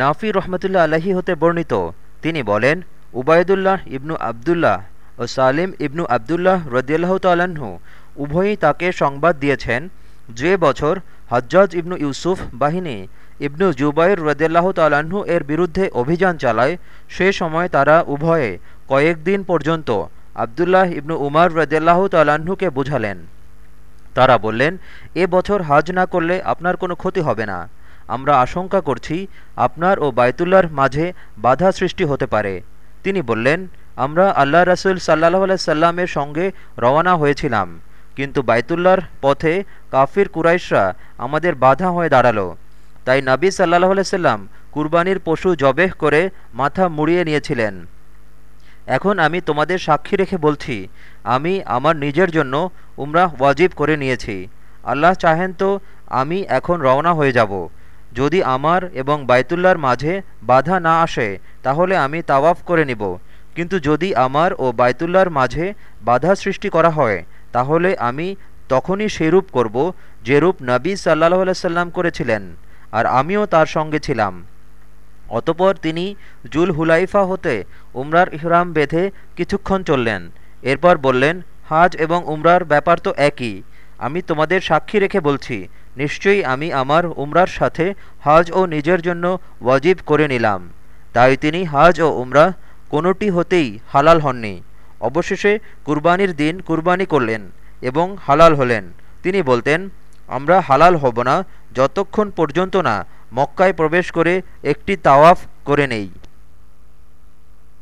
নাফি রহমতুল্লাহ আলাহি হতে বর্ণিত। তিনি বলেন, উবায়দুল্লাহ ইবনু আবদুল্লাহ ও সালিম ইবনু আবদুল্লাহ রদিয়াল্লাহ তাল্লাহ্ন উভয়ই তাকে সংবাদ দিয়েছেন যে বছর হজ্জাজ ইবনু ইউসুফ বাহিনী ইবনু জুবাইর রদিয়াল্লাহ তাল্লাহ্ন এর বিরুদ্ধে অভিযান চালায়, সে সময় তারা উভয়ে কয়েকদিন পর্যন্ত আবদুল্লাহ ইবনু উমার রদিয়াল্লাহ তাল্লাহ্নকে বুঝালেন। তারা বললেন, এ বছর হাজ না করলে আপনার কোনো ক্ষতি হবে না। আমরা আশঙ্কা করছি আপনার ও বায়তুল্লাহর মাঝে বাধা সৃষ্টি হতে পারে। তিনি বললেন, আমরা আল্লাহ রাসুল সাল্লাহ সাল্লামের সঙ্গে রওনা হয়েছিলাম, কিন্তু বাইতুল্লাহর পথে কাফির কুরাইশরা আমাদের বাধা হয়ে দাঁড়াল। তাই নাবী সাল্লাহ সাল্লাম কুরবানির পশু জবেহ করে মাথা মুড়িয়ে নিয়েছিলেন। এখন আমি তোমাদের সাক্ষী রেখে বলছি, আমি আমার নিজের জন্য উমরাহ ওয়াজিব করে নিয়েছি। আল্লাহ চাহেন তো আমি এখন রওনা হয়ে যাব। যদি আমার এবং বাইতুল্লার মাঝে বাধা না আসে, তাহলে আমি তাওয়াফ করে নিব। কিন্তু যদি আমার ও বাইতুল্লার মাঝে বাধা সৃষ্টি করা হয়, তাহলে আমি তখনই সেরূপ করব যেরূপ নবী সাল্লাহ সাল্লাম করেছিলেন, আর আমিও তার সঙ্গে ছিলাম। অতপর তিনি জুল হুলাইফা হতে উমরার ইহরাম বেঁধে কিছুক্ষণ চললেন। এরপর বললেন, হাজ এবং উমরার ব্যাপার তো একই। আমি তোমাদের সাক্ষী রেখে বলছি নিশ্চয়ই আমি আমার উমরার সাথে হাজ ও নিজের জন্য ওয়াজিব করে নিলাম। তাই তিনি হাজ ও উমরা কোনোটি হতেই হালাল হননি। অবশেষে কুরবানির দিন কুরবানি করলেন এবং হালাল হলেন। তিনি বলতেন, আমরা হালাল হব না, যতক্ষণ পর্যন্ত না মক্কায় প্রবেশ করে একটি তাওয়াফ করে নেই।